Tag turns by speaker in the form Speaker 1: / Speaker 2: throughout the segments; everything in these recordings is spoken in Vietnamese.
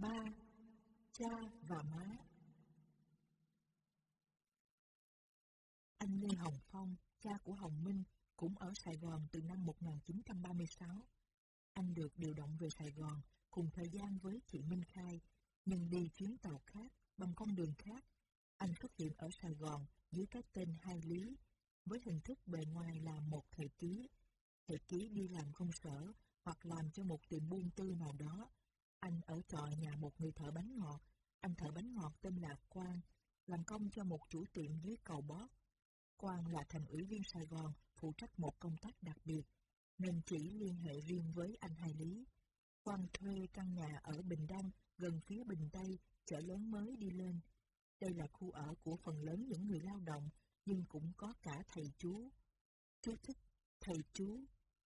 Speaker 1: ba, cha và má. Anh Lê Hồng Phong, cha của Hồng Minh, cũng ở Sài Gòn từ năm 1936. Anh được điều động về Sài Gòn cùng thời gian với chị Minh Khai, nhưng đi chuyến tàu khác, bằng con đường khác. Anh xuất hiện ở Sài Gòn dưới cái tên Hai Lý, với hình thức bề ngoài là một thầy ký. Thầy ký đi làm công sở hoặc làm cho một tiệm buôn tư nào đó. Anh ở trọ nhà một người thợ bánh ngọt. Anh thợ bánh ngọt tên là Quang, làm công cho một chủ tiệm dưới cầu bót. Quang là thành ủy viên Sài Gòn, phụ trách một công tác đặc biệt, nên chỉ liên hệ riêng với anh Hai Lý. Quang thuê căn nhà ở Bình Đông, gần phía Bình Tây, chợ lớn mới đi lên. Đây là khu ở của phần lớn những người lao động, nhưng cũng có cả thầy chú. Chú thích thầy chú,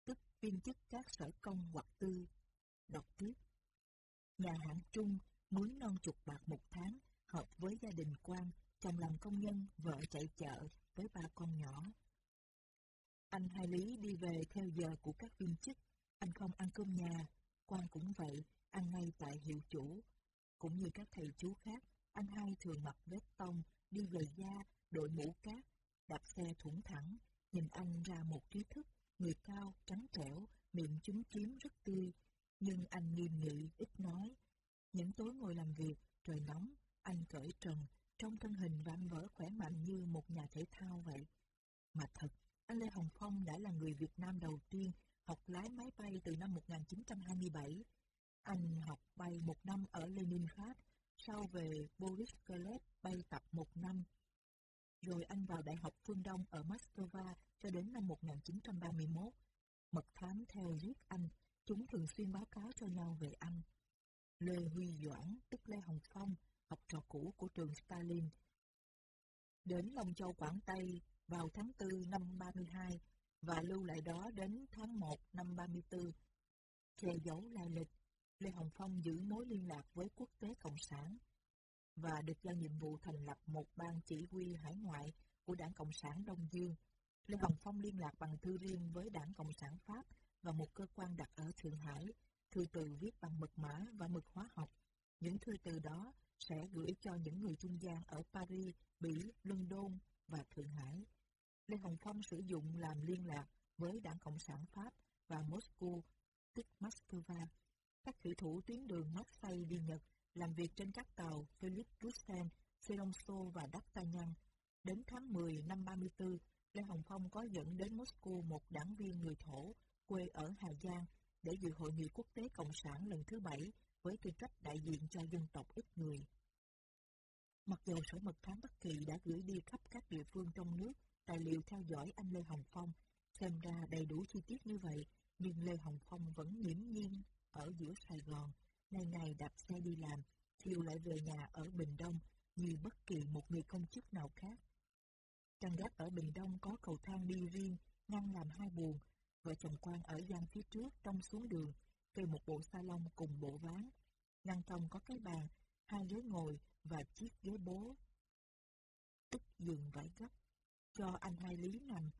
Speaker 1: tức viên chức các sở công hoặc tư. Đọc tiếp. Nhà hạng trung mướn non chục bạc một tháng, hợp với gia đình quan, chồng làm công nhân, vợ chạy chợ với ba con nhỏ. Anh Hai Lý đi về theo giờ của các viên chức, anh không ăn cơm nhà, quan cũng vậy, ăn ngay tại hiệu chủ. Cũng như các thầy chú khác, anh hai thường mặc vest tông, đi giày da, đội mũ cát, đạp xe thủng thẳng, nhìn anh ra một trí thức, người cao, trắng trẻo, miệng trúng chiếm rất tươi, nhưng anh nghiêm nghị, ít nói. Những tối ngồi làm việc, trời nóng, anh cởi trần, trong thân hình vạm vỡ khỏe mạnh như một nhà thể thao vậy. Mà thật, anh Lê Hồng Phong đã là người Việt Nam đầu tiên học lái máy bay từ năm 1927. Anh học bay một năm ở Leningrad, sau về Boris Galev bay tập một năm. Rồi anh vào Đại học Phương Đông ở Moscow cho đến năm 1931. Mật thám theo giết anh, chúng thường xuyên báo cáo cho nhau về anh. Lê Huy Doãn, tức Lê Hồng Phong, học trò cũ của trường Stalin. Đến Long Châu Quảng Tây vào tháng 4 năm 32 và lưu lại đó đến tháng 1 năm 34. Che giấu lai lịch, Lê Hồng Phong giữ mối liên lạc với quốc tế Cộng sản và được giao nhiệm vụ thành lập một ban chỉ huy hải ngoại của Đảng Cộng sản Đông Dương. Lê Hồng Phong liên lạc bằng thư riêng với Đảng Cộng sản Pháp và một cơ quan đặt ở Thượng Hải, thư từ viết bằng mật mã và mực hóa học. Những thư từ đó sẽ gửi cho những người trung gian ở Paris, Bỉ, London và Thượng Hải. Lê Hồng Phong sử dụng làm liên lạc với Đảng Cộng sản Pháp và Moscow, tức Moscow. Các thủy thủ tuyến đường Marseille đi Nhật làm việc trên các tàu Philip Russen, Selonso và D'Artagnan. Đến tháng 10 năm 34, Lê Hồng Phong có dẫn đến Moscow một đảng viên người thổ quê ở Hà Giang để dự hội nghị quốc tế Cộng sản lần thứ bảy với tư cách đại diện cho dân tộc ít người. Mặc dù Sở Mật thám Bắc Kỳ đã gửi đi khắp các địa phương trong nước tài liệu theo dõi anh Lê Hồng Phong, xem ra đầy đủ chi tiết như vậy, nhưng Lê Hồng Phong vẫn nghiễm nhiên ở giữa Sài Gòn, ngày ngày đạp xe đi làm, chiều lại về nhà ở Bình Đông như bất kỳ một người công chức nào khác. Trang gác ở Bình Đông có cầu thang đi riêng, ngăn làm hai buồng, vợ chồng quan ở gian phía trước trong xuống đường, kê một bộ salon cùng bộ ván. Ngăn trong có cái bàn, hai ghế ngồi và chiếc ghế bố. Tức giường vải gấp, cho anh hai lý nằm.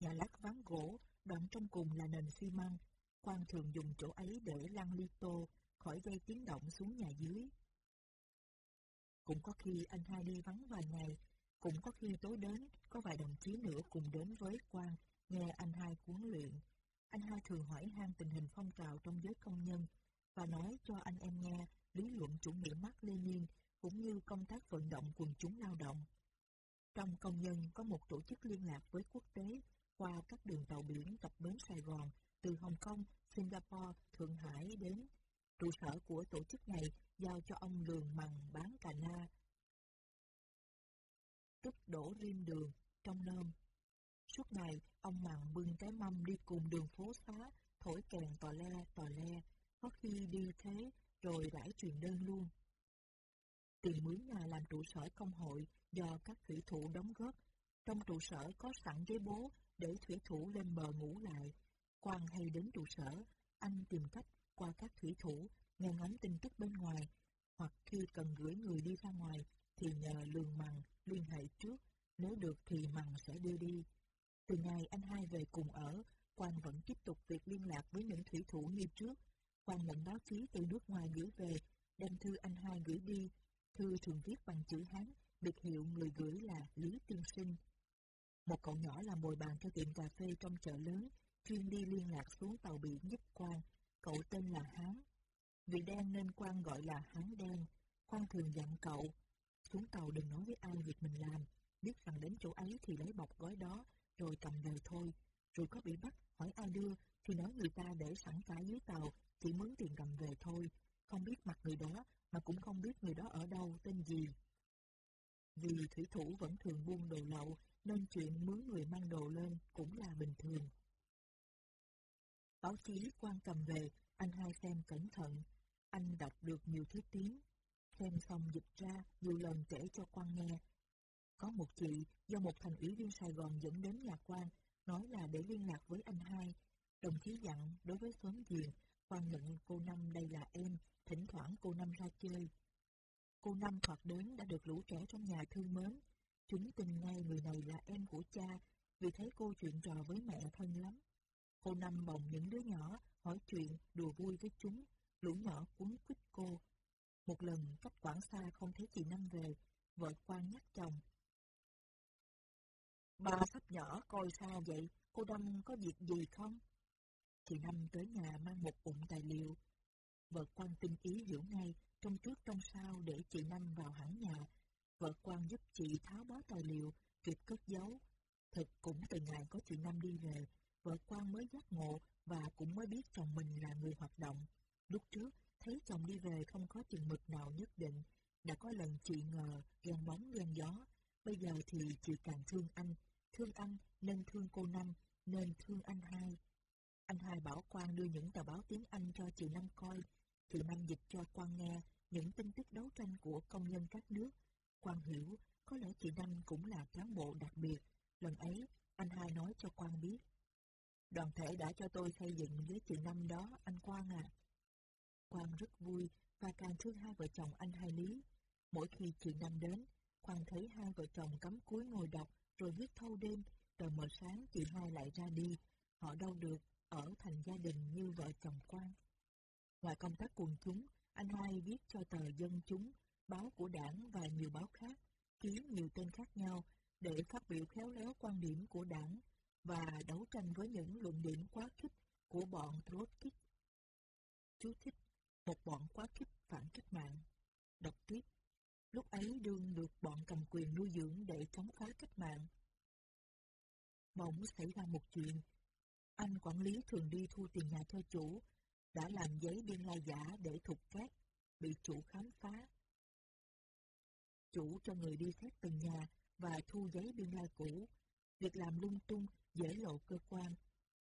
Speaker 1: Nhà lát ván gỗ, đoạn trong cùng là nền xi măng. Quan thường dùng chỗ ấy để lăn ly tô, khỏi gây tiếng động xuống nhà dưới. Cũng có khi anh hai đi vắng vài ngày, cũng có khi tối đến, có vài đồng chí nữa cùng đến với quan, nghe anh hai huấn luyện. Anh hai thường hỏi han tình hình phong trào trong giới công nhân và nói cho anh em nghe lý luận chủ nghĩa Mark Lenin cũng như công tác vận động quần chúng lao động. Trong công nhân có một tổ chức liên lạc với quốc tế qua các đường tàu biển cập bến Sài Gòn từ Hồng Kông, Singapore, Thượng Hải đến. Trụ sở của tổ chức này giao cho ông Lường Mằng bán cà na, tức đổ riêng đường, trong nôm. Suốt ngày, ông Mằng bưng cái mâm đi cùng đường phố xá, thổi kèn tò le, tò le, có khi đi thế, rồi rải truyền đơn luôn. Tiền mướn nhà làm trụ sở công hội do các thủy thủ đóng góp. Trong trụ sở có sẵn ghế bố để thủy thủ lên bờ ngủ lại. Quan hay đến trụ sở, anh tìm cách qua các thủy thủ, nghe ngóng tin tức bên ngoài, hoặc khi cần gửi người đi ra ngoài thì nhờ lường mằng liên hệ trước, nếu được thì mằng sẽ đưa đi. Từ ngày anh hai về cùng ở, quang vẫn tiếp tục việc liên lạc với những thủy thủ như trước. quang nhận báo chí từ nước ngoài gửi về đem thư anh hai gửi đi. Thư thường viết bằng chữ Hán, biệt hiệu người gửi là Lý Tiên Sinh. Một cậu nhỏ làm bồi bàn cho tiệm cà phê trong chợ lớn, chuyên đi liên lạc xuống tàu biển giúp quang Cậu tên là Hán. Vì đen nên quang gọi là Hán đen. quang thường dặn cậu, xuống tàu đừng nói với ai việc mình làm, biết rằng đến chỗ ấy thì lấy bọc gói đó, rồi cầm về thôi. Rồi có bị bắt, hỏi ai đưa, thì nói người ta để sẵn cả dưới tàu, chỉ mướn tiền cầm về thôi. Không biết mặt người đó, mà cũng không biết người đó ở đâu, tên gì. Vì thủy thủ vẫn thường buôn đồ lậu, nên chuyện mướn người mang đồ lên cũng là bình thường. Báo chí quan cầm về, anh hai xem cẩn thận. Anh đọc được nhiều thứ tiếng. Xem xong dịch ra, nhiều lần kể cho quan nghe. Có một chị, do một thành ủy viên Sài Gòn dẫn đến nhà quan, nói là để liên lạc với anh hai. Đồng chí dặn, đối với xóm giềng, quan nhận cô Năm đây là em, thỉnh thoảng cô Năm ra chơi. Cô Năm hoặc đến đã được lũ trẻ trong nhà thương mến. Chúng tin ngay người này là em của cha, vì thấy cô chuyện trò với mẹ thân lắm. Cô Năm bồng những đứa nhỏ, hỏi chuyện, đùa vui với chúng, lũ nhỏ cuốn quýt cô. Một lần cách quảng xa không thấy chị Năm về, vợ quan nhắc chồng. Ba sắp nhỏ coi xa vậy, cô Năm có việc gì không? Chị Năm tới nhà mang một bụng tài liệu. Vợ quan tinh ý hiểu ngay, trong trước trong sau để chị Năm vào hẳn nhà. Vợ quan giúp chị tháo bó tài liệu, kịp cất giấu. Thật cũng từ ngày có chị Năm đi về, vợ quan mới giác ngộ và cũng mới biết chồng mình là người hoạt động. Lúc trước, thấy chồng đi về không có chừng mực nào nhất định. Đã có lần chị ngờ, ghen bóng ghen gió. Bây giờ thì chị càng thương anh. Thương anh nên thương cô Năm, nên thương anh hai. Anh hai bảo Quang đưa những tờ báo tiếng Anh cho chị Năm coi. Chị Năm dịch cho Quang nghe những tin tức đấu tranh của công nhân các nước. Quang hiểu, có lẽ chị Năm cũng là cán bộ đặc biệt. Lần ấy, anh hai nói cho Quang biết. Đoàn thể đã cho tôi xây dựng với chị Năm đó, anh Quang à. Quang rất vui và càng thương hai vợ chồng anh hai Lý. Mỗi khi chị Năm đến, Quang thấy hai vợ chồng cắm cúi ngồi đọc rồi viết thâu đêm, rồi mở sáng chị hai lại ra đi. Họ đâu được ở thành gia đình như vợ chồng quan Ngoài công tác quần chúng, anh hai viết cho tờ Dân Chúng, báo của đảng và nhiều báo khác, ký nhiều tên khác nhau để phát biểu khéo léo quan điểm của đảng và đấu tranh với những luận điểm quá khích của bọn Trotsky. Chú thích, một bọn quá khích phản cách mạng. Đọc tiếp, lúc ấy đương được bọn cầm quyền nuôi dưỡng để chống phá cách mạng. Bỗng xảy ra một chuyện, anh quản lý thường đi thu tiền nhà cho chủ, đã làm giấy biên lai giả để thục cát, bị chủ khám phá. Chủ cho người đi xét từng nhà và thu giấy biên lai cũ. Việc làm lung tung dễ lộ cơ quan.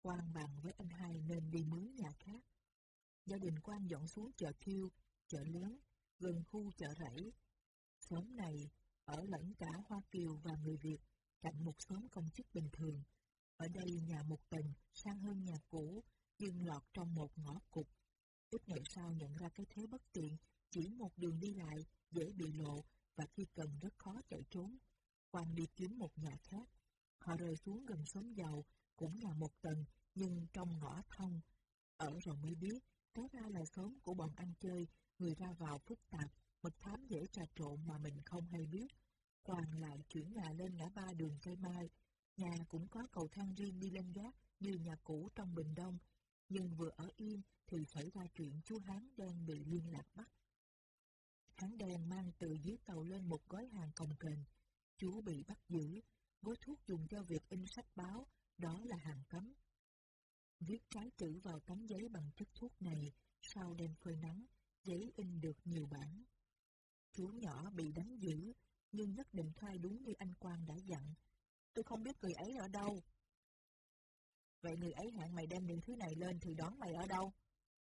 Speaker 1: Quan bằng với anh hai nên đi mướn nhà khác. Gia đình quan dọn xuống chợ thiêu, chợ lớn, gần khu chợ rẫy. Xóm này ở lẫn cả Hoa Kiều và người Việt, cạnh một xóm công chức bình thường. Ở đây nhà một tầng, sang hơn nhà cũ, nhưng lọt trong một ngõ cụt. Ít ngày sau nhận ra cái thế bất tiện, chỉ một đường đi lại, dễ bị lộ và khi cần rất khó chạy trốn. Quang đi kiếm một nhà khác. Họ rời xuống gần xóm giàu, cũng là một tầng, nhưng trong ngõ thông. Ở rồi mới biết, té ra là xóm của bọn ăn chơi, người ra vào phức tạp, mật thám dễ trà trộn mà mình không hay biết. Toàn lại chuyển nhà lên ngã ba đường cây mai. Nhà cũng có cầu thang riêng đi lên gác như nhà cũ trong Bình Đông, nhưng vừa ở yên thì xảy ra chuyện chú Hán đen bị liên lạc bắt. Hán đen mang từ dưới tàu lên một gói hàng cồng kềnh. Chú bị bắt giữ, gói thuốc dùng cho việc in sách báo, đó là hàng cấm. Viết trái chữ vào tấm giấy bằng chất thuốc này, sau đem phơi nắng, giấy in được nhiều bản. Chú nhỏ bị đánh dữ, nhưng nhất định khai đúng như anh Quang đã dặn. Tôi không biết người ấy ở đâu. Vậy người ấy hẹn mày đem những thứ này lên thì đón mày ở đâu?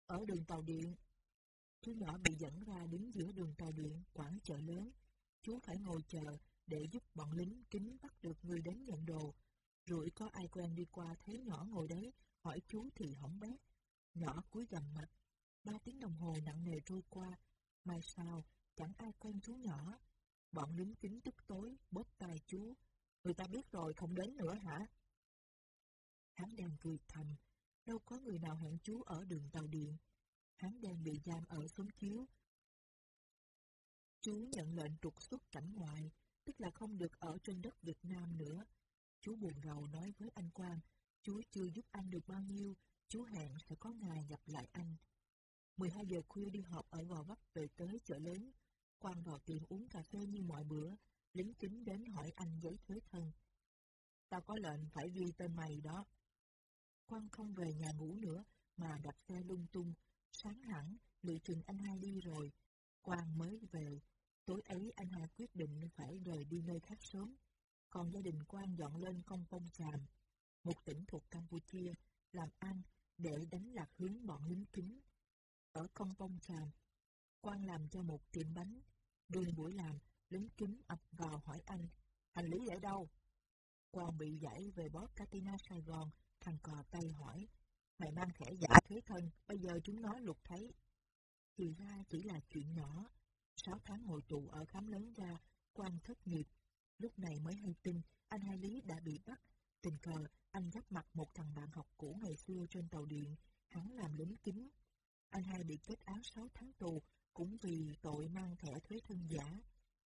Speaker 1: Ở đường tàu điện. Chú nhỏ bị dẫn ra đứng giữa đường tàu điện, quảng chợ lớn. Chú phải ngồi chờ để giúp bọn lính kính bắt được người đến nhận đồ. Rồi có ai quen đi qua thấy nhỏ ngồi đấy, hỏi chú thì hỏng bét. Nhỏ cúi gầm mặt. Ba tiếng đồng hồ nặng nề trôi qua. Mai sau, chẳng ai quen chú nhỏ. Bọn lính kính tức tối, bóp tay chú. Người ta biết rồi, không đến nữa hả? Hắn đang cười thầm, đâu có người nào hẹn chú ở đường tàu điện. Hắn đang bị giam ở xóm chiếu. Chú nhận lệnh trục xuất cảnh ngoại, tức là không được ở trên đất Việt Nam nữa. Chú buồn rầu nói với anh Quang, chú chưa giúp anh được bao nhiêu, chú hẹn sẽ có ngày gặp lại anh. 12 giờ khuya đi họp ở Gò Vấp về tới chợ lớn, Quang vào tiệm uống cà phê như mọi bữa, lính chính đến hỏi anh giấy thuế thân. Tao có lệnh phải ghi tên mày đó. Quang không về nhà ngủ nữa, mà đạp xe lung tung. Sáng hẳn, lựa trình anh hai đi rồi. Quang mới về. Tối ấy anh hai quyết định phải rời đi nơi khác sớm. Còn gia đình Quang dọn lên công pông chàm, một tỉnh thuộc Campuchia, làm ăn để đánh lạc hướng bọn lính kính. Ở công pông chàm, Quang làm cho một tiệm bánh. Đường buổi làm, lính kính ập vào hỏi anh, hành lý ở đâu? Quang bị giải về bóp Katina Sài Gòn, thằng cò tay hỏi, mày mang thẻ giả thuế thân, bây giờ chúng nó lục thấy. Thì ra chỉ là chuyện nhỏ. Sáu tháng ngồi tù ở khám lớn ra, Quang thất nghiệp. Lúc này mới hay tin, anh Hai Lý đã bị bắt. Tình cờ, anh gặp mặt một thằng bạn học cũ ngày xưa trên tàu điện, hắn làm lính kính. Anh hai bị kết án 6 tháng tù, cũng vì tội mang thẻ thuế thân giả,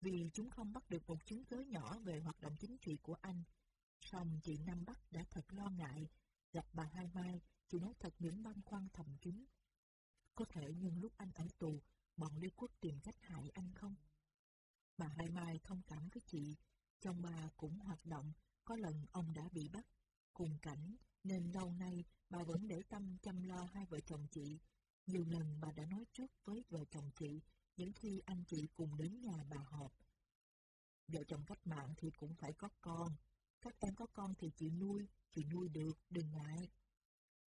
Speaker 1: vì chúng không bắt được một chứng cớ nhỏ về hoạt động chính trị của anh. Song chị Năm Bắc đã thật lo ngại, gặp bà Hai Mai, chị nói thật những băn khoăn thầm kín. Có thể nhưng lúc anh ở tù, bọn Lê Quốc tìm cách hại anh không? Bà Hai Mai thông cảm với chị, chồng bà cũng hoạt động, có lần ông đã bị bắt. Cùng cảnh, nên lâu nay bà vẫn để tâm chăm lo hai vợ chồng chị, nhiều lần bà đã nói trước với vợ chồng chị những khi anh chị cùng đến nhà bà họp. Vợ chồng cách mạng thì cũng phải có con. Các em có con thì chị nuôi, chị nuôi được, đừng ngại.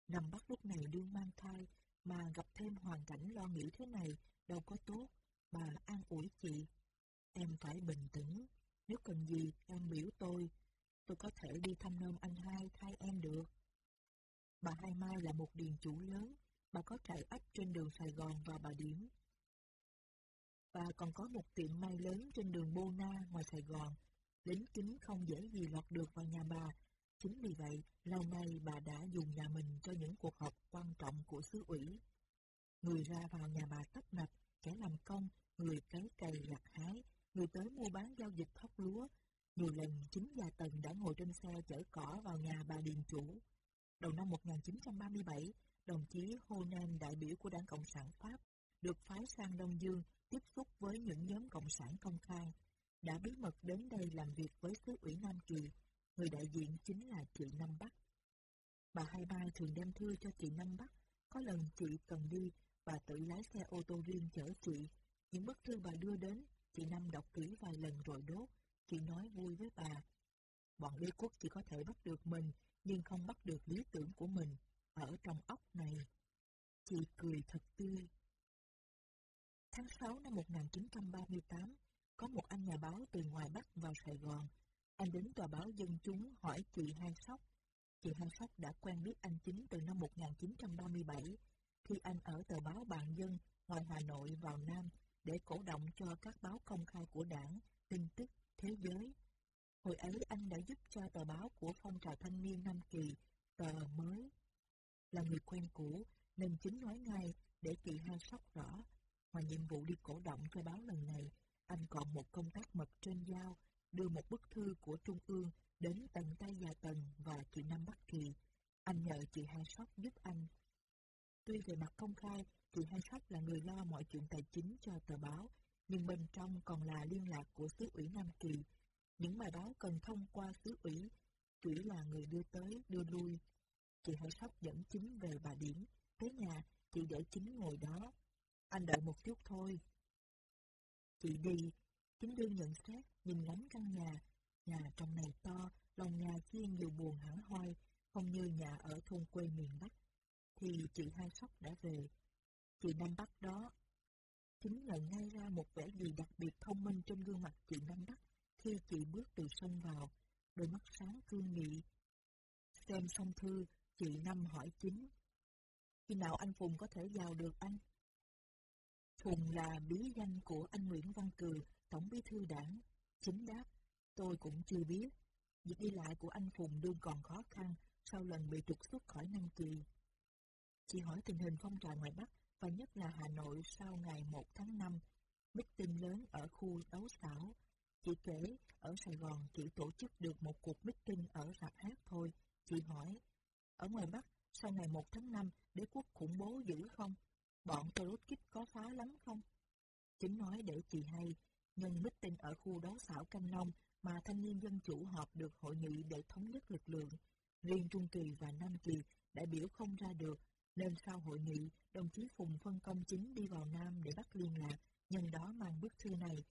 Speaker 1: Nằm bắt lúc này đương mang thai, mà gặp thêm hoàn cảnh lo nghĩ thế này, đâu có tốt. Bà an ủi chị. Em phải bình tĩnh, nếu cần gì em biểu tôi. Tôi có thể đi thăm nom anh hai thay em được. Bà Hai Mai là một điền chủ lớn, bà có trại ấp trên đường Sài Gòn và Bà Điểm. Bà còn có một tiệm may lớn trên đường Bô Na ngoài Sài Gòn. Lính kính không dễ gì lọt được vào nhà bà. Chính vì vậy, lâu nay bà đã dùng nhà mình cho những cuộc họp quan trọng của xứ ủy. Người ra vào nhà bà tấp nập, kẻ làm công, người cấy cày gặt hái, người tới mua bán giao dịch thóc lúa. Nhiều lần chính gia Tần đã ngồi trên xe chở cỏ vào nhà bà Điền Chủ. Đầu năm 1937, đồng chí Honan đại biểu của Đảng Cộng sản Pháp được phái sang Đông Dương tiếp xúc với những nhóm Cộng sản công khai, đã bí mật đến đây làm việc với xứ ủy Nam Kỳ, người đại diện chính là chị Năm Bắc. Bà Hai Ba thường đem thư cho chị Năm Bắc, có lần chị cần đi, bà tự lái xe ô tô riêng chở chị. Những bức thư bà đưa đến, chị Năm đọc kỹ vài lần rồi đốt, chị nói vui với bà. Bọn đế quốc chỉ có thể bắt được mình, nhưng không bắt được lý tưởng của mình ở trong ốc này. Chị cười thật tươi. Tháng 6 năm 1938, có một anh nhà báo từ ngoài Bắc vào Sài Gòn. Anh đến tòa báo Dân Chúng hỏi chị Hai Sóc. Chị Hai Sóc đã quen biết anh Chính từ năm 1937, khi anh ở tờ báo Bàn Dân ngoài Hà Nội vào Nam để cổ động cho các báo công khai của đảng, tin tức, thế giới. Hồi ấy anh đã giúp cho tờ báo của phong trào thanh niên Nam Kỳ, tờ mới là người quen cũ, nên chính nói ngay để chị hai sóc rõ. Ngoài nhiệm vụ đi cổ động cho báo lần này, anh còn một công tác mật trên giao, đưa một bức thư của Trung ương đến tận tay già Tần và chị Năm Bắc Kỳ. Anh nhờ chị Hai Sóc giúp anh. Tuy về mặt công khai, chị Hai Sóc là người lo mọi chuyện tài chính cho tờ báo, nhưng bên trong còn là liên lạc của xứ ủy Nam Kỳ. Những bài báo cần thông qua xứ ủy, chỉ là người đưa tới, đưa lui, Chị hãy sóc dẫn chính về bà Điểm. Tới nhà, chị để chính ngồi đó. Anh đợi một chút thôi. Chị đi, chính đương nhận xét, nhìn ngắm căn nhà. Nhà trong này to, lòng nhà chiên nhiều buồn hẳn hoi, không như nhà ở thôn quê miền Bắc. Thì chị hai sóc đã về. Chị Năm Bắc đó. Chính nhận ngay ra một vẻ gì đặc biệt thông minh trên gương mặt chị Năm Bắc khi chị bước từ sân vào, đôi mắt sáng cương nghị. Xem xong thư, Chị Năm hỏi chính. Khi nào anh Phùng có thể vào được anh? Phùng là bí danh của anh Nguyễn Văn Cừ, Tổng bí thư đảng. Chính đáp, tôi cũng chưa biết. Việc đi lại của anh Phùng đương còn khó khăn sau lần bị trục xuất khỏi Nam Kỳ. Chị hỏi tình hình phong trào ngoài Bắc và nhất là Hà Nội sau ngày 1 tháng 5. meeting lớn ở khu đấu xảo. Chị kể, ở Sài Gòn chỉ tổ chức được một cuộc meeting ở rạp hát thôi. Chị hỏi, ở ngoài Bắc, sau ngày 1 tháng 5, đế quốc khủng bố dữ không? Bọn Trotsky có phá lắm không? Chính nói để chị hay, nhân meeting ở khu đấu xảo Canh Long mà thanh niên dân chủ họp được hội nghị để thống nhất lực lượng. Riêng Trung Kỳ và Nam Kỳ đại biểu không ra được, nên sau hội nghị, đồng chí Phùng phân công chính đi vào Nam để bắt liên lạc, nhân đó mang bức thư này.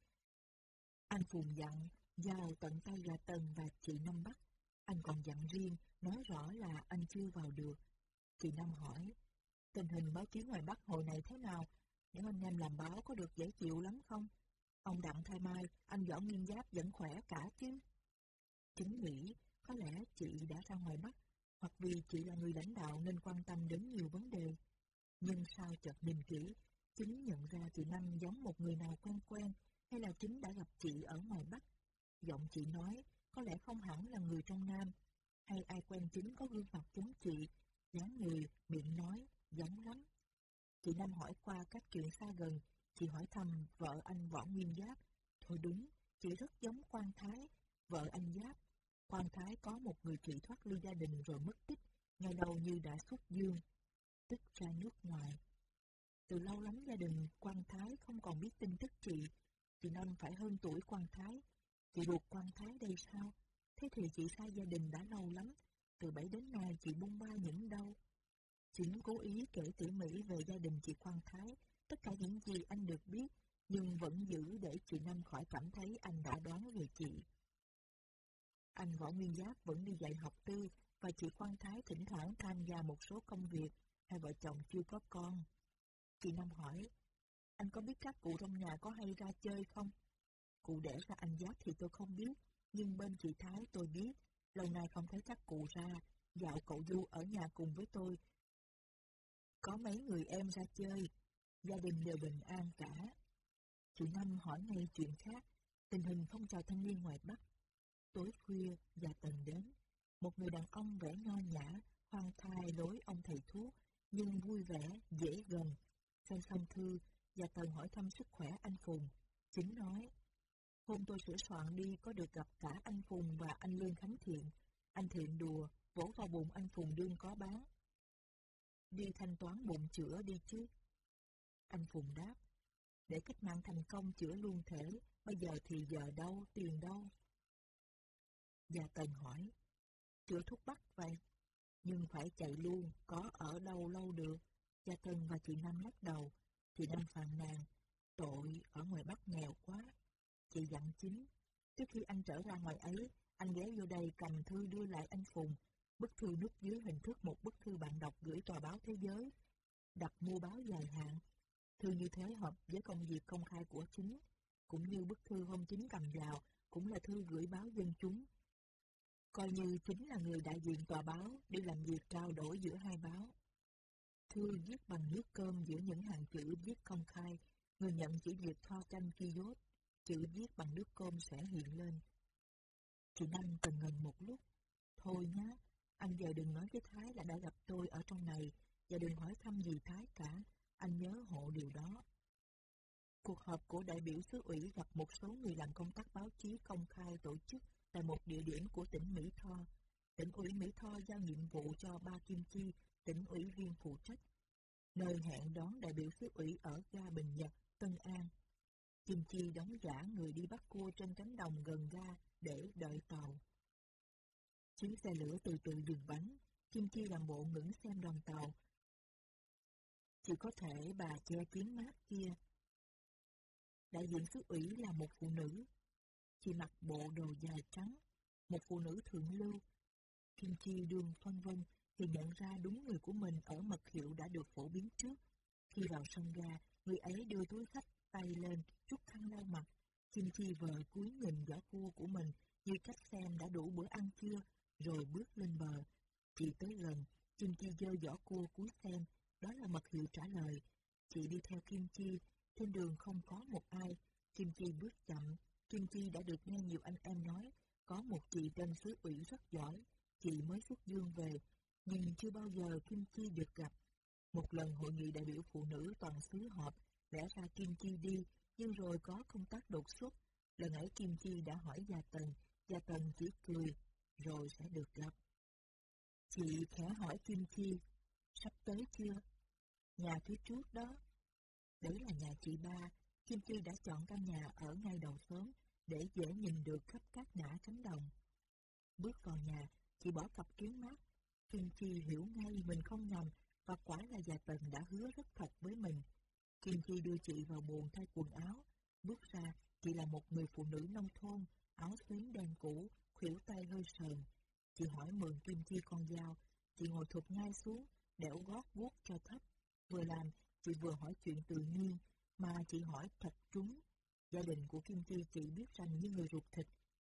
Speaker 1: Anh Phùng dặn, giao tận tay là Tần và chị Năm Bắc. Anh còn dặn riêng, nói rõ là anh chưa vào được. Chị Năm hỏi, tình hình báo chí ngoài Bắc hồi này thế nào? Những anh em làm báo có được dễ chịu lắm không? Ông Đặng Thay Mai, anh Võ Nguyên Giáp vẫn khỏe cả chứ? Chính nghĩ, có lẽ chị đã ra ngoài Bắc, hoặc vì chị là người lãnh đạo nên quan tâm đến nhiều vấn đề. Nhưng sao chợt nhìn kỹ, chính nhận ra chị Năm giống một người nào quen quen, hay là chính đã gặp chị ở ngoài Bắc. Giọng chị nói, có lẽ không hẳn là người trong Nam, hay ai quen chính có gương mặt giống chị, dáng người, miệng nói, giống lắm. Chị nam hỏi qua các chuyện xa gần, chị hỏi thăm vợ anh Võ Nguyên Giáp. Thôi đúng, chị rất giống Quan Thái, vợ anh Giáp. Quan Thái có một người chị thoát ly gia đình rồi mất tích, ngày đầu như đã xuất dương, tức ra nước ngoài. Từ lâu lắm gia đình Quan Thái không còn biết tin tức chị, chị Năm phải hơn tuổi Quan Thái. Chị ruột Quan Thái đây sao? Thế thì chị xa gia đình đã lâu lắm, từ bảy đến nay chị bung ba những đâu. Chị cố ý kể tỉ mỉ về gia đình chị Quan Thái, tất cả những gì anh được biết, nhưng vẫn giữ để chị Năm khỏi cảm thấy anh đã đoán về chị. Anh Võ Nguyên Giáp vẫn đi dạy học tư, và chị Quan Thái thỉnh thoảng tham gia một số công việc, hai vợ chồng chưa có con. Chị Năm hỏi, anh có biết các cụ trong nhà có hay ra chơi không? Cụ để ra anh Giáp thì tôi không biết, nhưng bên chị Thái tôi biết, lâu nay không thấy các cụ ra, dạo cậu Du ở nhà cùng với tôi. Có mấy người em ra chơi, gia đình đều bình an cả. Chị Năm hỏi ngay chuyện khác, tình hình phong trào thanh niên ngoài Bắc. Tối khuya, Gia Tần đến. Một người đàn ông vẻ nho nhã, hoang thai lối ông thầy thuốc, nhưng vui vẻ, dễ gần. Xem xong thư, Gia Tần hỏi thăm sức khỏe anh Phùng. Chính nói, hôm tôi sửa soạn đi có được gặp cả anh Phùng và anh Lương Khánh Thiện. Anh Thiện đùa, vỗ vào bụng anh Phùng đương có bán. Đi thanh toán bụng chữa đi chứ. Anh Phùng đáp, để cách mạng thành công chữa luôn thể, bây giờ thì giờ đâu, tiền đâu. và Tần hỏi, chữa thuốc bắc vậy, nhưng phải chạy luôn, có ở đâu lâu được. Gia Tân và chị Năm lắc đầu, chị Năm phàn nàn, tội ở ngoài Bắc nghèo quá. Chị dặn chính, trước khi anh trở ra ngoài ấy, anh ghé vô đây cầm thư đưa lại anh Phùng, bức thư nút dưới hình thức một bức thư bạn đọc gửi tòa báo thế giới, đặt mua báo dài hạn. Thư như thế hợp với công việc công khai của chính, cũng như bức thư hôm chính cầm vào, cũng là thư gửi báo dân chúng. Coi như chính là người đại diện tòa báo đi làm việc trao đổi giữa hai báo. Thư viết bằng nước cơm giữa những hàng chữ viết công khai, người nhận chỉ việc thoa tranh kiosk, chữ viết bằng nước cơm sẽ hiện lên. Chị Năm cần ngần một lúc. Thôi nhá, anh giờ đừng nói với Thái là đã gặp tôi ở trong này, và đừng hỏi thăm gì Thái cả, anh nhớ hộ điều đó. Cuộc họp của đại biểu xứ ủy gặp một số người làm công tác báo chí công khai tổ chức tại một địa điểm của tỉnh Mỹ Tho. Tỉnh ủy Mỹ Tho giao nhiệm vụ cho ba Kim Chi, tỉnh ủy viên phụ trách. Nơi hẹn đón đại biểu xứ ủy ở ga Bình Nhật, Tân An. Kim Chi đóng giả người đi bắt cua trên cánh đồng gần ga để đợi tàu. Chuyến xe lửa từ từ dừng bánh, Kim Chi làm bộ ngẩng xem đoàn tàu. Chỉ có thể bà che kiếm mát kia. Đại diện xứ ủy là một phụ nữ, Chị mặc bộ đồ dài trắng, một phụ nữ thượng lưu. Kim Chi đường phân vân thì nhận ra đúng người của mình ở mật hiệu đã được phổ biến trước. Khi vào sân ga, người ấy đưa túi sách tay lên, chút khăn lau mặt. Kim Chi vờ cúi nhìn giỏ cua của mình như cách xem đã đủ bữa ăn chưa, rồi bước lên bờ. Chị tới gần, Kim Chi giơ giỏ cua cúi xem, đó là mật hiệu trả lời. Chị đi theo Kim Chi, trên đường không có một ai. Kim Chi bước chậm, Kim Chi đã được nghe nhiều anh em nói, có một chị trên xứ ủy rất giỏi, chị mới xuất dương về, nhưng chưa bao giờ Kim Chi được gặp. Một lần hội nghị đại biểu phụ nữ toàn xứ họp, Lẽ ra Kim Chi đi, nhưng rồi có công tác đột xuất. Lần ấy Kim Chi đã hỏi Gia Tần, Gia Tần chỉ cười, rồi sẽ được gặp. Chị khẽ hỏi Kim Chi, sắp tới chưa? Nhà phía trước đó. Đấy là nhà chị ba, Kim Chi đã chọn căn nhà ở ngay đầu xóm để dễ nhìn được khắp các ngã cánh đồng. Bước vào nhà, chị bỏ cặp kiến mắt Kim Chi hiểu ngay mình không nhầm và quả là già Tần đã hứa rất thật với mình. Kim Chi đưa chị vào buồng thay quần áo. Bước ra, chị là một người phụ nữ nông thôn, áo xuyến đen cũ, khuỷu tay hơi sờn. Chị hỏi mượn Kim Chi con dao, chị ngồi thụt ngay xuống, đẽo gót vuốt cho thấp. Vừa làm, chị vừa hỏi chuyện tự nhiên, mà chị hỏi thật trúng. Gia đình của Kim Chi chị biết rằng như người ruột thịt.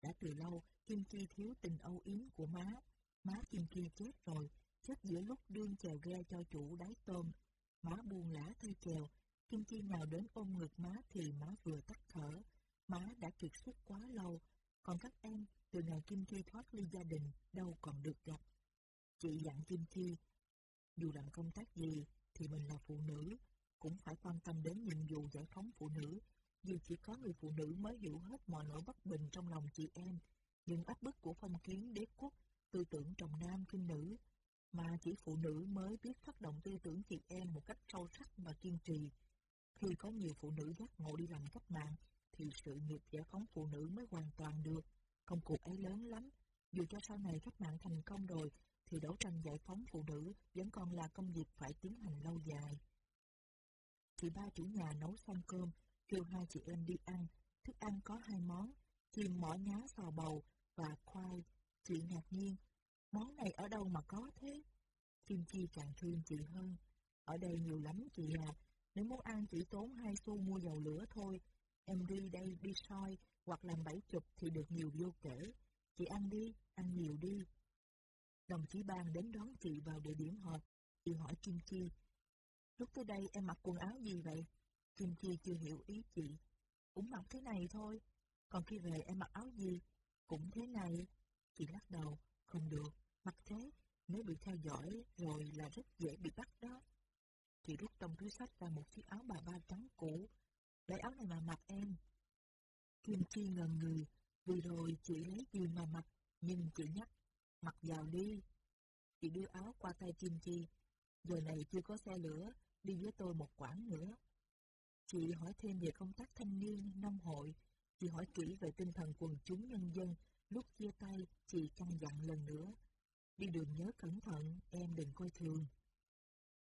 Speaker 1: Đã từ lâu, Kim Chi thiếu tình âu yếm của má. Má Kim Chi chết rồi, chết giữa lúc đương chèo ghe cho chủ đáy tôm. Má buông lã thay chèo, Kim Chi nào đến ôm ngực má thì má vừa tắt thở. Má đã kiệt sức quá lâu, còn các em từ ngày Kim Chi thoát ly gia đình đâu còn được gặp. Chị dặn Kim Chi, dù làm công tác gì thì mình là phụ nữ, cũng phải quan tâm đến nhiệm vụ giải phóng phụ nữ, vì chỉ có người phụ nữ mới hiểu hết mọi nỗi bất bình trong lòng chị em, những áp bức của phong kiến đế quốc, tư tưởng trọng nam khinh nữ, mà chỉ phụ nữ mới biết phát động tư tưởng chị em một cách sâu sắc và kiên trì. Khi có nhiều phụ nữ giác ngộ đi làm cách mạng, thì sự nghiệp giải phóng phụ nữ mới hoàn toàn được. Công cuộc ấy lớn lắm, dù cho sau này cách mạng thành công rồi, thì đấu tranh giải phóng phụ nữ vẫn còn là công việc phải tiến hành lâu dài. Chị ba chủ nhà nấu xong cơm, kêu hai chị em đi ăn. Thức ăn có hai món, chim mỏ nhá xào bầu và khoai. Chị ngạc nhiên, món này ở đâu mà có thế? Kim Chi càng thương chị hơn. Ở đây nhiều lắm chị à, nếu muốn ăn chỉ tốn hai xu mua dầu lửa thôi. Em đi đây đi soi, hoặc làm bảy chục thì được nhiều vô kể. Chị ăn đi, ăn nhiều đi. Đồng chí Bang đến đón chị vào địa điểm họp. Chị hỏi Kim Chi, lúc tới đây em mặc quần áo gì vậy? Kim Chi chưa hiểu ý chị. Cũng mặc thế này thôi. Còn khi về em mặc áo gì? Cũng thế này. Chị lắc đầu, không được, mặc thế, nếu bị theo dõi rồi là rất dễ bị bắt đó. Chị rút trong túi sách ra một chiếc áo bà ba trắng cũ. Lấy áo này mà mặc em. Kim Chi ngần người, vì rồi chị lấy gì mà mặc, nhưng chị nhắc, mặc vào đi. Chị đưa áo qua tay Kim Chi. Giờ này chưa có xe lửa, đi với tôi một quãng nữa. Chị hỏi thêm về công tác thanh niên, nông hội. Chị hỏi kỹ về tinh thần quần chúng nhân dân. Lúc chia tay, chị căn dặn lần nữa. Đi đường nhớ cẩn thận, em đừng coi thường.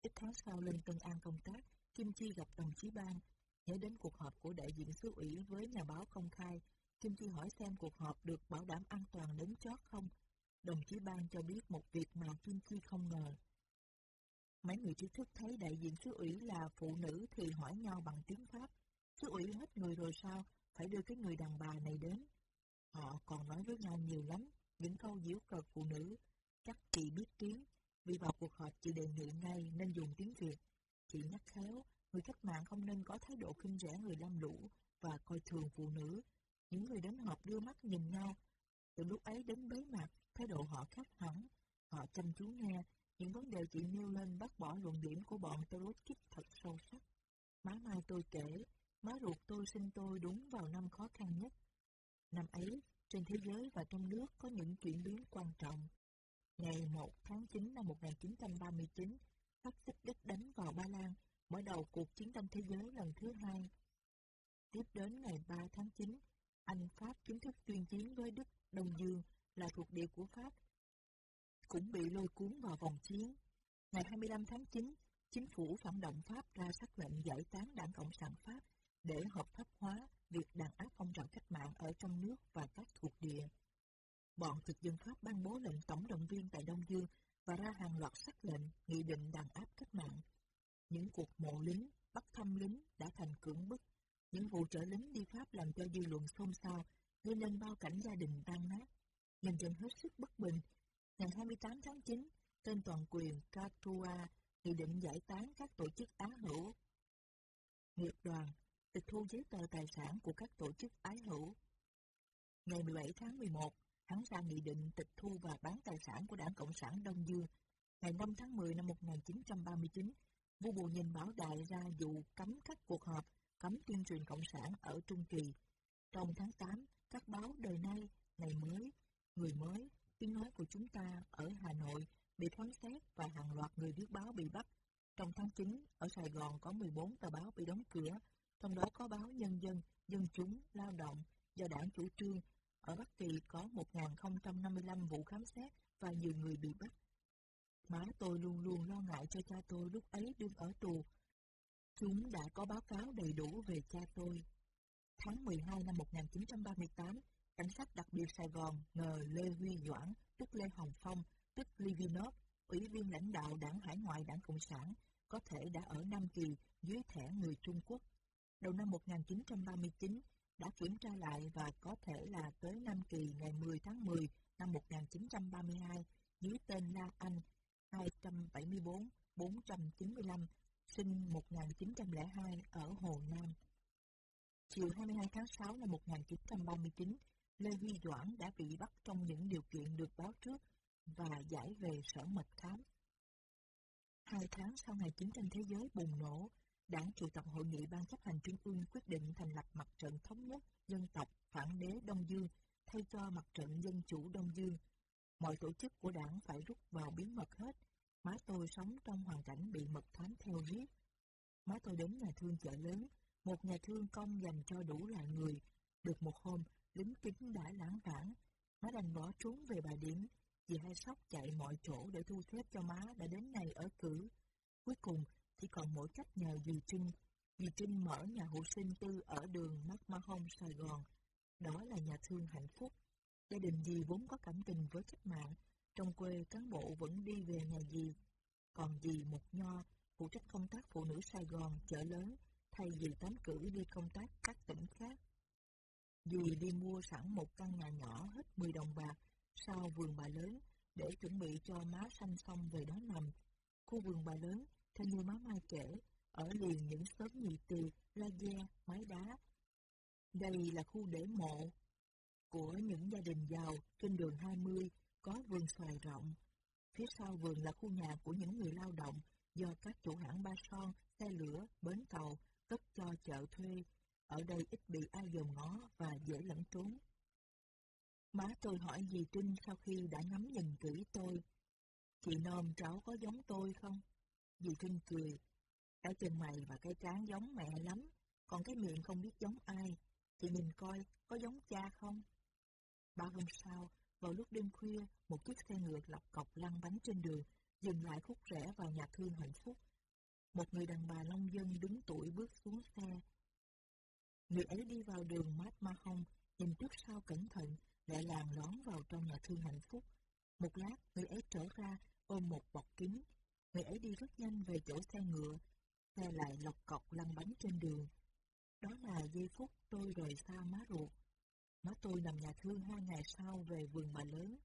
Speaker 1: Ít tháng sau lên Tân An công tác, Kim Chi gặp đồng chí Ban. Nhớ đến cuộc họp của đại diện xứ ủy với nhà báo công khai, Kim Chi hỏi xem cuộc họp được bảo đảm an toàn đến chót không. Đồng chí Ban cho biết một việc mà Kim Chi không ngờ. Mấy người trí thức thấy đại diện xứ ủy là phụ nữ thì hỏi nhau bằng tiếng Pháp. Xứ ủy hết người rồi sao, phải đưa cái người đàn bà này đến. Họ còn nói với nhau nhiều lắm, những câu diễu cợt phụ nữ. Chắc chị biết tiếng, vì vào cuộc họp chị đề nghị ngay nên dùng tiếng Việt. Chị nhắc khéo, người cách mạng không nên có thái độ khinh rẻ người lam lũ và coi thường phụ nữ. Những người đến họp đưa mắt nhìn nhau. Từ lúc ấy đến bế mạc, thái độ họ khác hẳn. Họ chăm chú nghe, những vấn đề chị nêu lên bác bỏ luận điểm của bọn Trotsky thật sâu sắc. Má mai tôi kể, má ruột tôi sinh tôi đúng vào năm khó khăn nhất. Năm ấy, trên thế giới và trong nước có những chuyển biến quan trọng. Ngày 1 tháng 9 năm 1939, phát xít Đức đánh vào Ba Lan, mở đầu cuộc chiến tranh thế giới lần thứ hai. Tiếp đến ngày 3 tháng 9, Anh Pháp chính thức tuyên chiến với Đức Đông Dương là thuộc địa của Pháp cũng bị lôi cuốn vào vòng chiến. Ngày 25 tháng 9, chính phủ phản động Pháp ra sắc lệnh giải tán đảng Cộng sản Pháp để hợp pháp hóa việc đàn áp phong trào cách mạng ở trong nước và các thuộc địa. Bọn thực dân Pháp ban bố lệnh tổng động viên tại Đông Dương và ra hàng loạt sắc lệnh nghị định đàn áp cách mạng. Những cuộc mộ lính, bắt thăm lính đã thành cưỡng bức. Những vụ trở lính đi Pháp làm cho dư luận xôn xao, gây nên bao cảnh gia đình tan nát. Nhân dân hết sức bất bình Ngày 28 tháng 9, tên toàn quyền Katua nghị định giải tán các tổ chức Á hữu. Nghiệp đoàn, tịch thu giấy tờ tài sản của các tổ chức ái hữu. Ngày 17 tháng 11, hắn ra nghị định tịch thu và bán tài sản của Đảng Cộng sản Đông Dương. Ngày 5 tháng 10 năm 1939, Vua Bù Nhìn Bảo Đại ra dụ cấm các cuộc họp, cấm tuyên truyền Cộng sản ở Trung Kỳ. Trong tháng 8, các báo đời nay, ngày mới, người mới, tiếng nói của chúng ta ở Hà Nội bị phán xét và hàng loạt người viết báo bị bắt. Trong tháng 9, ở Sài Gòn có 14 tờ báo bị đóng cửa, trong đó có báo Nhân dân, Dân chúng, Lao động, do đảng chủ trương. Ở Bắc Kỳ có 1.055 vụ khám xét và nhiều người bị bắt. Má tôi luôn luôn lo ngại cho cha tôi lúc ấy đương ở tù. Chúng đã có báo cáo đầy đủ về cha tôi. Tháng 12 năm 1938, cảnh sát đặc biệt Sài Gòn ngờ Lê Huy Doãn, tức Lê Hồng Phong, tức Livinov, ủy viên lãnh đạo đảng hải ngoại đảng Cộng sản, có thể đã ở Nam Kỳ dưới thẻ người Trung Quốc. Đầu năm 1939, đã kiểm tra lại và có thể là tới năm Kỳ ngày 10 tháng 10 năm 1932 dưới tên La Anh 274-495, sinh 1902 ở Hồ Nam. Chiều 22 tháng 6 năm 1939, Lê Huy Doãn đã bị bắt trong những điều kiện được báo trước và giải về sở mật thám. Hai tháng sau ngày chiến tranh thế giới bùng nổ, Đảng triệu tập hội nghị ban chấp hành trung ương quyết định thành lập mặt trận thống nhất dân tộc phản đế Đông Dương thay cho mặt trận dân chủ Đông Dương. Mọi tổ chức của đảng phải rút vào bí mật hết. Má tôi sống trong hoàn cảnh bị mật thám theo riết. Má tôi đến nhà thương chợ lớn, một nhà thương công dành cho đủ loại người. Được một hôm, lính kính đã lãng vãng. Má đành bỏ trốn về bà điểm. Dì hai sóc chạy mọi chỗ để thu xếp cho má đã đến ngày ở cử. Cuối cùng, chỉ còn mỗi cách nhờ dì Trinh. Dì Trinh mở nhà hộ sinh tư ở đường Mắc Ma Hông, Sài Gòn. Đó là nhà thương hạnh phúc. Gia đình dì vốn có cảm tình với cách mạng. Trong quê, cán bộ vẫn đi về nhà dì. Còn dì một nho, phụ trách công tác phụ nữ Sài Gòn, chợ lớn, thay dì Tám cử đi công tác các tỉnh khác. Dì đi mua sẵn một căn nhà nhỏ hết 10 đồng bạc sau vườn bà lớn để chuẩn bị cho má sanh xong về đó nằm. Khu vườn bà lớn theo như má Mai kể, ở liền những xóm nhị tỳ, la gia, mái đá. Đây là khu để mộ của những gia đình giàu trên đường 20 có vườn xoài rộng. Phía sau vườn là khu nhà của những người lao động do các chủ hãng ba son, xe lửa, bến tàu cấp cho chợ thuê. Ở đây ít bị ai dòm ngó và dễ lẫn trốn. Má tôi hỏi dì Trinh sau khi đã ngắm nhìn kỹ tôi. Chị nôm cháu có giống tôi không? Dì Trinh cười. Cái chân mày và cái trán giống mẹ lắm, còn cái miệng không biết giống ai. Chị nhìn coi, có giống cha không? Ba hôm sau, vào lúc đêm khuya, một chiếc xe ngựa lọc cọc lăn bánh trên đường, dừng lại khúc rẽ vào nhà thương hạnh phúc. Một người đàn bà nông dân đứng tuổi bước xuống xe. Người ấy đi vào đường mát ma hông, nhìn trước sau cẩn thận, lại làng lón vào trong nhà thương hạnh phúc. Một lát, người ấy trở ra, ôm một bọc kính, Người ấy đi rất nhanh về chỗ xe ngựa, xe lại lọc cọc lăn bánh trên đường. Đó là giây phút tôi rời xa má ruột. Má tôi nằm nhà thương hai ngày sau về vườn bà lớn.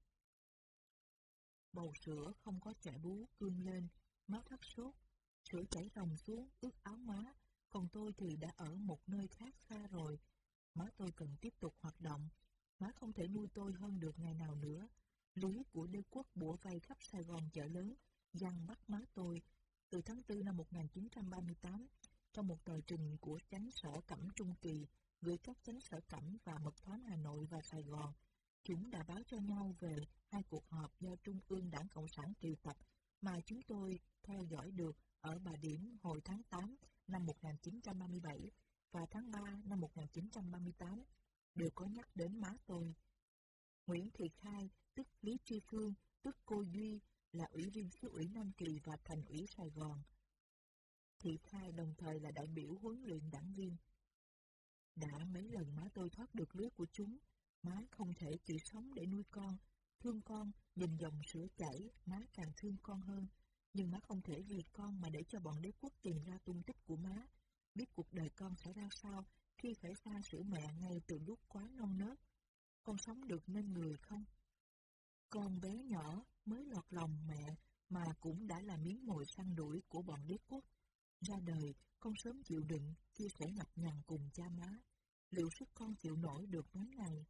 Speaker 1: Bầu sữa không có chảy bú cương lên, má thấp sốt, sữa chảy ròng xuống ướt áo má, còn tôi thì đã ở một nơi khác xa rồi. Má tôi cần tiếp tục hoạt động, má không thể nuôi tôi hơn được ngày nào nữa. Lưới của đế quốc bủa vây khắp Sài Gòn chợ lớn, gian bắt má tôi từ tháng 4 năm 1938 trong một tờ trình của chánh sở Cẩm Trung Kỳ gửi các chánh sở Cẩm và mật thám Hà Nội và Sài Gòn. Chúng đã báo cho nhau về hai cuộc họp do Trung ương Đảng Cộng sản triệu tập mà chúng tôi theo dõi được ở Bà Điểm hồi tháng 8 năm 1937 và tháng 3 năm 1938 đều có nhắc đến má tôi. Nguyễn Thị Khai, tức Lý Tri Phương, tức cô Duy, là ủy viên xứ ủy Nam Kỳ và thành ủy Sài Gòn. Thị Khai đồng thời là đại biểu huấn luyện đảng viên. Đã mấy lần má tôi thoát được lưới của chúng, má không thể chịu sống để nuôi con, thương con, nhìn dòng sữa chảy, má càng thương con hơn. Nhưng má không thể vì con mà để cho bọn đế quốc tìm ra tung tích của má, biết cuộc đời con sẽ ra sao khi phải xa sữa mẹ ngay từ lúc quá non nớt. Con sống được nên người không? Con bé nhỏ mới lọt lòng mẹ mà cũng đã là miếng mồi săn đuổi của bọn đế quốc. Ra đời, con sớm chịu đựng, chia sẻ nhọc nhằn cùng cha má. Liệu sức con chịu nổi được mấy ngày?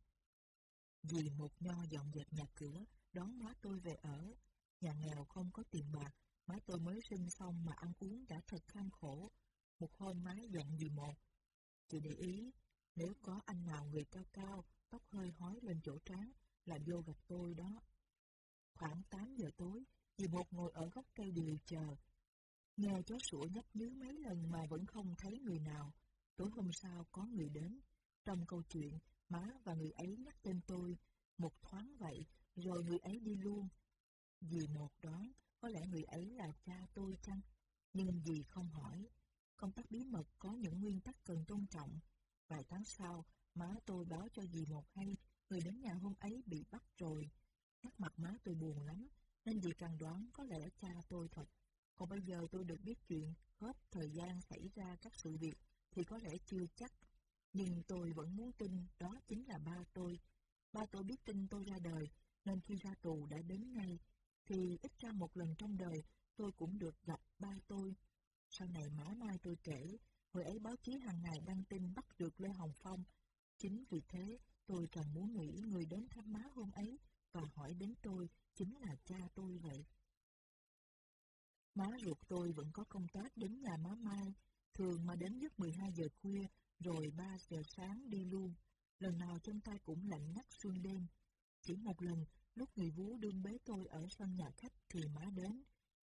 Speaker 1: Vì một nho dọn dẹp nhà cửa, đón má tôi về ở. Nhà nghèo không có tiền bạc, Má tôi mới sinh xong mà ăn uống đã thật kham khổ. Một hôm má dặn gì một. Chị để ý, nếu có anh nào người cao cao, tóc hơi hói lên chỗ trán, là vô gặp tôi đó. Khoảng 8 giờ tối, dì một ngồi ở gốc cây điều chờ. Nghe chó sủa nhấp nhứ mấy lần mà vẫn không thấy người nào. Tối hôm sau có người đến. Trong câu chuyện, má và người ấy nhắc tên tôi, một thoáng vậy, rồi người ấy đi luôn. Dì một đoán, có lẽ người ấy là cha tôi chăng? Nhưng dì không hỏi. Công tác bí mật có những nguyên tắc cần tôn trọng. Vài tháng sau, má tôi báo cho dì một hay, người đến nhà hôm ấy bị bắt rồi. Sắc mặt má tôi buồn lắm, nên dì càng đoán có lẽ cha tôi thật. Còn bây giờ tôi được biết chuyện, hết thời gian xảy ra các sự việc, thì có lẽ chưa chắc. Nhưng tôi vẫn muốn tin đó chính là ba tôi. Ba tôi biết tin tôi ra đời, nên khi ra tù đã đến ngay, thì ít ra một lần trong đời tôi cũng được gặp ba tôi. Sau này má mai tôi kể, hồi ấy báo chí hàng ngày đăng tin bắt được Lê Hồng Phong. Chính vì thế, tôi càng muốn nghĩ người đến thăm má hôm ấy và hỏi đến tôi chính là cha tôi vậy. Má ruột tôi vẫn có công tác đến nhà má Mai, thường mà đến giấc 12 giờ khuya, rồi 3 giờ sáng đi luôn. Lần nào chân tay cũng lạnh ngắt xuân đêm. Chỉ một lần, lúc người vú đương bế tôi ở sân nhà khách thì má đến.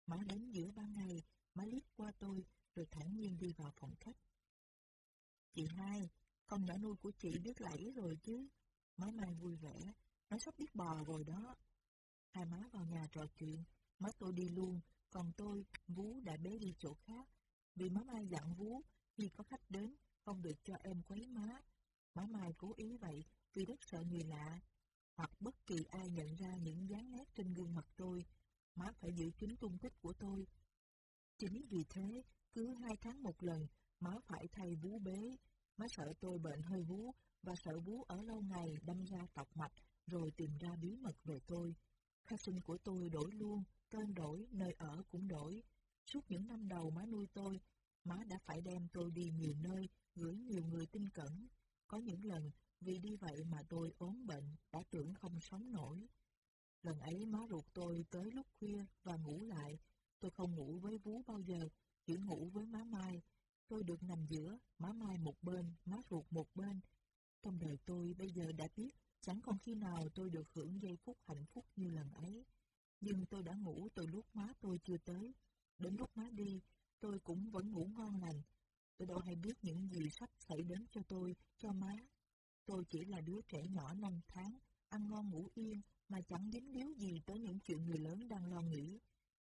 Speaker 1: Má đến giữa ban ngày, má liếc qua tôi, rồi thản nhiên đi vào phòng khách. Chị hai, con nhỏ nuôi của chị biết lẫy rồi chứ. Má Mai vui vẻ, bò rồi đó. Hai má vào nhà trò chuyện, má tôi đi luôn, còn tôi, Vú đã bế đi chỗ khác. Vì má Mai dặn Vú, khi có khách đến, không được cho em quấy má. Má Mai cố ý vậy, vì rất sợ người lạ, hoặc bất kỳ ai nhận ra những dáng nét trên gương mặt tôi. Má phải giữ kín tung tích của tôi. Chính vì thế, cứ hai tháng một lần, má phải thay vú bế. Má sợ tôi bệnh hơi vú và sợ vú ở lâu ngày đâm ra tọc mạch rồi tìm ra bí mật về tôi. Khai sinh của tôi đổi luôn, tên đổi, nơi ở cũng đổi. Suốt những năm đầu má nuôi tôi, má đã phải đem tôi đi nhiều nơi, gửi nhiều người tin cẩn. Có những lần, vì đi vậy mà tôi ốm bệnh, đã tưởng không sống nổi. Lần ấy má ruột tôi tới lúc khuya và ngủ lại. Tôi không ngủ với vú bao giờ, chỉ ngủ với má Mai. Tôi được nằm giữa, má Mai một bên, má ruột một bên. Trong đời tôi bây giờ đã biết, chẳng còn khi nào tôi được hưởng giây phút hạnh phúc như lần ấy. Nhưng tôi đã ngủ từ lúc má tôi chưa tới. Đến lúc má đi, tôi cũng vẫn ngủ ngon lành. Tôi đâu hay biết những gì sắp xảy đến cho tôi, cho má. Tôi chỉ là đứa trẻ nhỏ năm tháng, ăn ngon ngủ yên, mà chẳng dính líu gì tới những chuyện người lớn đang lo nghĩ.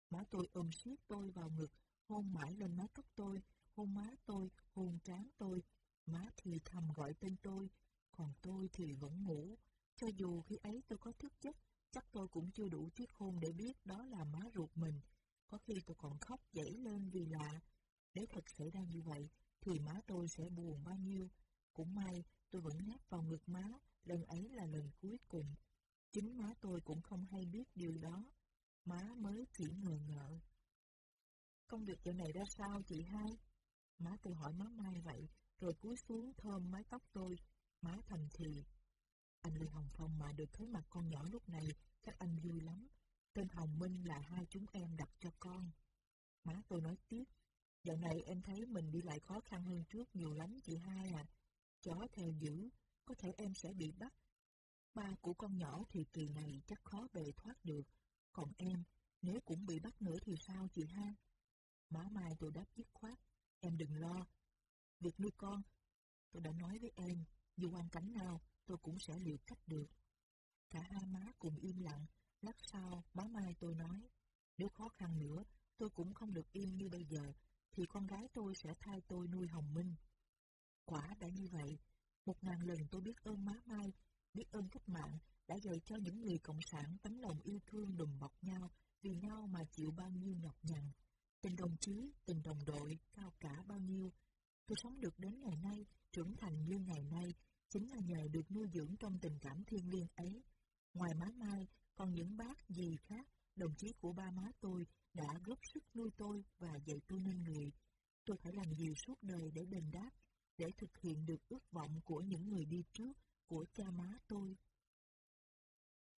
Speaker 1: Má tôi ôm siết tôi vào ngực, hôn mãi lên má tóc tôi, hôn má tôi, hôn trán tôi. Má thì thầm gọi tên tôi, còn tôi thì vẫn ngủ. Cho dù khi ấy tôi có thức giấc, chắc tôi cũng chưa đủ chiếc hôn để biết đó là má ruột mình. Có khi tôi còn khóc dậy lên vì lạ. Nếu thật xảy ra như vậy, thì má tôi sẽ buồn bao nhiêu. Cũng may, tôi vẫn nhát vào ngực má, lần ấy là lần cuối cùng. Chính má tôi cũng không hay biết điều đó. Má mới chỉ ngờ ngợ. Công việc giờ này ra sao chị hai? Má tôi hỏi má Mai vậy, rồi cúi xuống thơm mái tóc tôi. Má thầm thì. Anh Lê Hồng Phong mà được thấy mặt con nhỏ lúc này, chắc anh vui lắm. Tên Hồng Minh là hai chúng em đặt cho con. Má tôi nói tiếp, dạo này em thấy mình đi lại khó khăn hơn trước nhiều lắm chị hai à. Chó theo dữ, có thể em sẽ bị bắt. Ba của con nhỏ thì kỳ này chắc khó bề thoát được. Còn em, nếu cũng bị bắt nữa thì sao chị hai? Má Mai tôi đáp dứt khoát, em đừng lo. Việc nuôi con, tôi đã nói với em, dù hoàn cảnh nào, tôi cũng sẽ liệu cách được. Cả hai má cùng im lặng, lát sau, má Mai tôi nói, nếu khó khăn nữa, tôi cũng không được im như bây giờ, thì con gái tôi sẽ thay tôi nuôi Hồng Minh. Quả đã như vậy, một ngàn lần tôi biết ơn má Mai, biết ơn cách mạng đã dạy cho những người cộng sản tấm lòng yêu thương đùm bọc nhau, vì nhau mà chịu bao nhiêu nhọc nhằn. Tình đồng chí, tình đồng đội, cao cả bao nhiêu. Tôi sống được đến ngày nay, trưởng thành như ngày nay, chính là nhờ được nuôi dưỡng trong tình cảm thiêng liêng ấy. Ngoài má Mai, còn những bác gì khác, đồng chí của ba má tôi đã góp sức nuôi tôi và dạy tôi nên người. Tôi phải làm gì suốt đời để đền đáp, để thực hiện được ước vọng của những người đi trước, của cha má tôi.